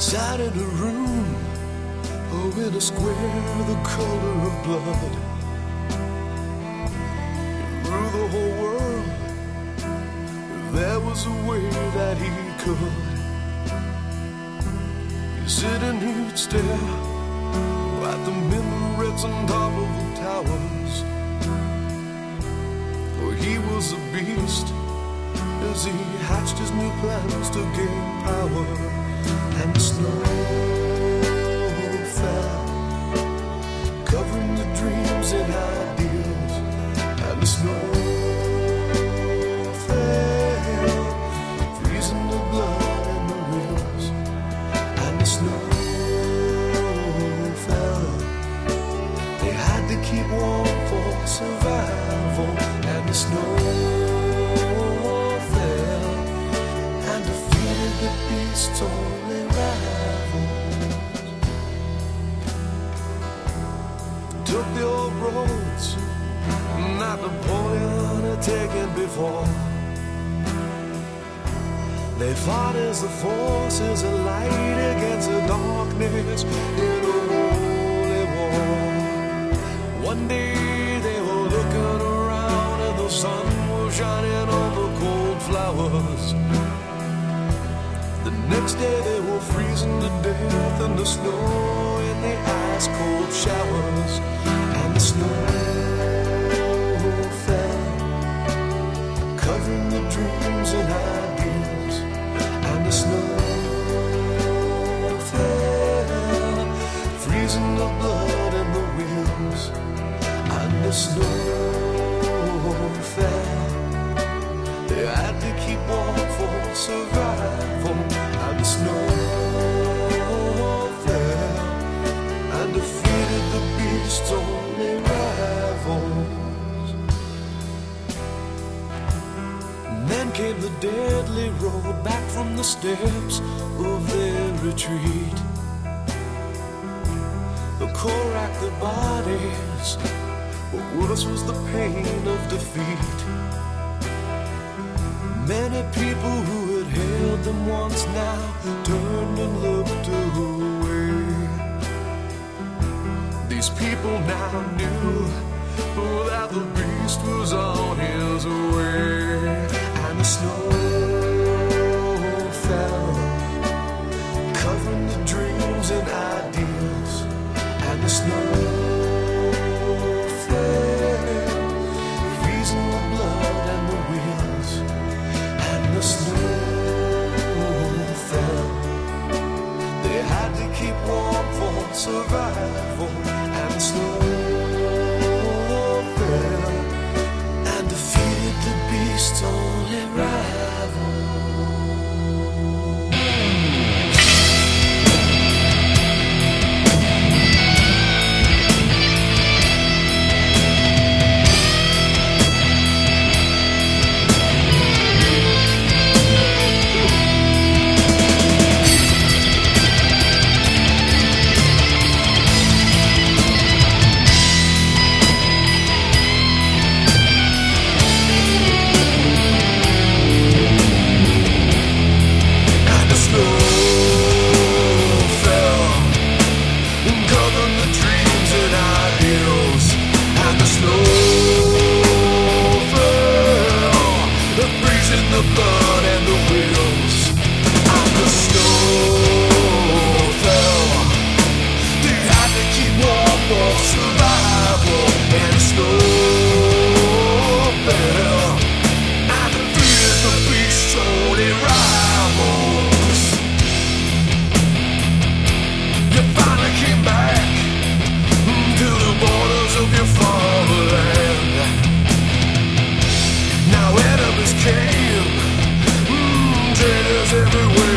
Sat in a room, oh, in a square the color of blood. Ruled the whole world. There was a way that he could. He'd sit and he'd stare at the minarets on top of the towers. For he was a beast as he hatched his new plans to gain power. And the They fought as the forces of light against the darkness in a holy war. One day they were looking around and the sun was shining on the cold flowers. The next day they were freezing to death in the snow in the They had to keep warm for survival. And the snow fell and defeated the beast's only rivals. And then came the deadly road back from the steps of their retreat. The racked their bodies, but worse was the pain of defeat. Many people who had held them once now turned and looked away. These people now knew oh, that the beast was on to keep warm for survival and survival. everywhere.